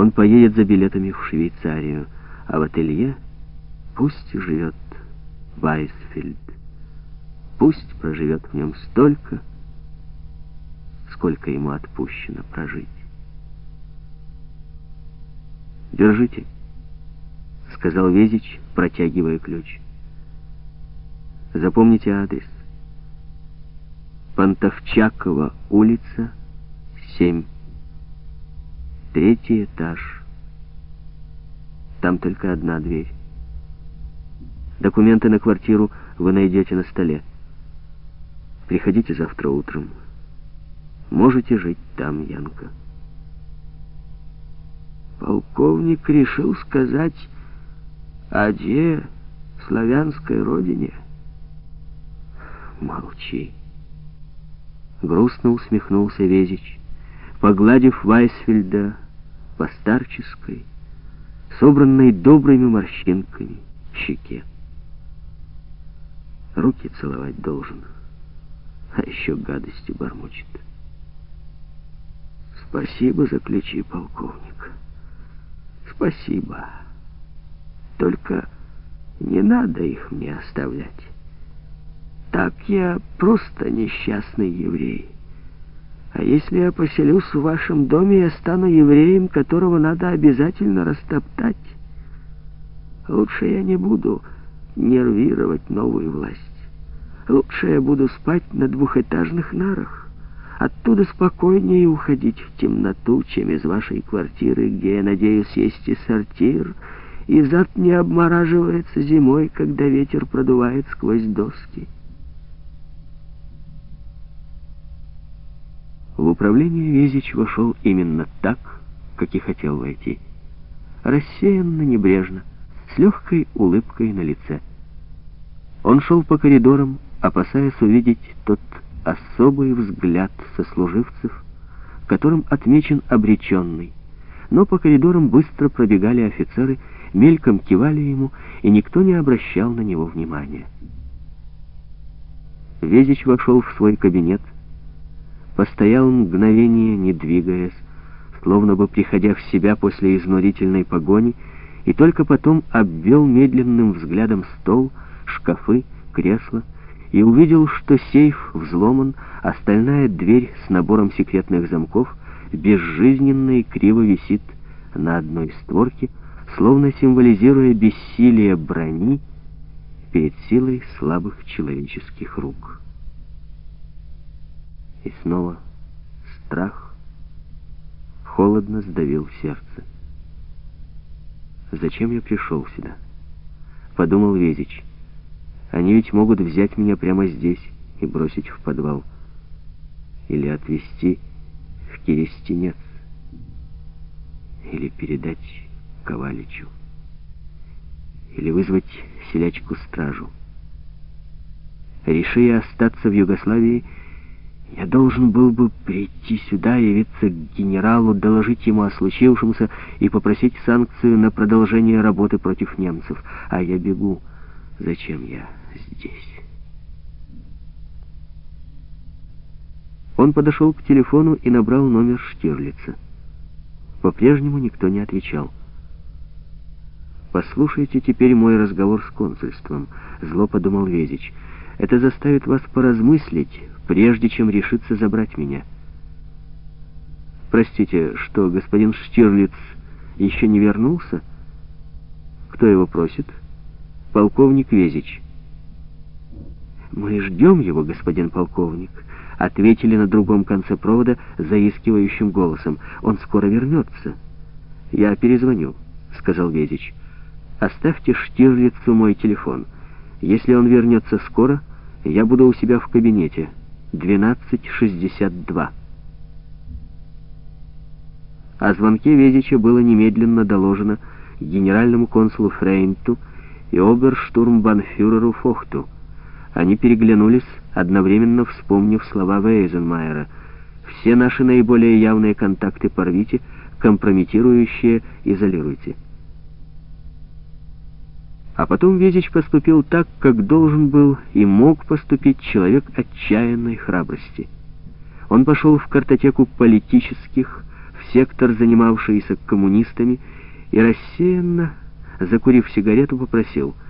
Он поедет за билетами в Швейцарию, а в ателье пусть живет Вайсфельд. Пусть проживет в нем столько, сколько ему отпущено прожить. «Держите», — сказал Везич, протягивая ключ. «Запомните адрес. Пантовчакова улица, 7. Третий этаж. Там только одна дверь. Документы на квартиру вы найдете на столе. Приходите завтра утром. Можете жить там, Янка. Полковник решил сказать о де славянской родине. Молчи. Грустно усмехнулся Везич, погладив Вайсфельда по старческой, собранной добрыми морщинками, щеке. Руки целовать должен а еще гадости бормочет. Спасибо за ключи, полковник. Спасибо. Только не надо их мне оставлять. Так я просто несчастный еврей. А если я поселюсь в вашем доме, я стану евреем, которого надо обязательно растоптать. Лучше я не буду нервировать новую власть. Лучше я буду спать на двухэтажных нарах. Оттуда спокойнее уходить в темноту, чем из вашей квартиры, где, я надеюсь, есть и сортир, и зад не обмораживается зимой, когда ветер продувает сквозь доски. В управление Везич вошел именно так, как и хотел войти. Рассеянно, небрежно, с легкой улыбкой на лице. Он шел по коридорам, опасаясь увидеть тот особый взгляд сослуживцев, которым отмечен обреченный. Но по коридорам быстро пробегали офицеры, мельком кивали ему, и никто не обращал на него внимания. Везич вошел в свой кабинет, постоял мгновение, не двигаясь, словно бы приходя в себя после изнурительной погони, и только потом обвел медленным взглядом стол, шкафы, кресла, и увидел, что сейф взломан, остальная дверь с набором секретных замков безжизненно и криво висит на одной створке, словно символизируя бессилие брони перед силой слабых человеческих рук. И снова страх холодно сдавил сердце. «Зачем я пришел сюда?» — подумал Везич. Они ведь могут взять меня прямо здесь и бросить в подвал. Или отвезти в Кирестенец. Или передать Коваличу. Или вызвать селячку-стражу. Реши я остаться в Югославии, я должен был бы прийти сюда, явиться к генералу, доложить ему о случившемся и попросить санкцию на продолжение работы против немцев. А я бегу. Зачем я здесь? Он подошел к телефону и набрал номер Штирлица. По-прежнему никто не отвечал. «Послушайте теперь мой разговор с консульством», — зло подумал Везич. «Это заставит вас поразмыслить, прежде чем решиться забрать меня». «Простите, что господин Штирлиц еще не вернулся? Кто его просит?» полковник Везич. «Мы ждем его, господин полковник», — ответили на другом конце провода заискивающим голосом. «Он скоро вернется». «Я перезвоню», — сказал Везич. «Оставьте Штирлицу мой телефон. Если он вернется скоро, я буду у себя в кабинете. 1262». О звонке Везича было немедленно доложено генеральному консулу Фрейнту, и оберштурмбанфюреру Фохту. Они переглянулись, одновременно вспомнив слова Вейзенмайера. «Все наши наиболее явные контакты порвите, компрометирующие изолируйте». А потом Везич поступил так, как должен был и мог поступить человек отчаянной храбрости. Он пошел в картотеку политических, сектор, занимавшийся коммунистами, и рассеянно, закурив сигарету, попросил —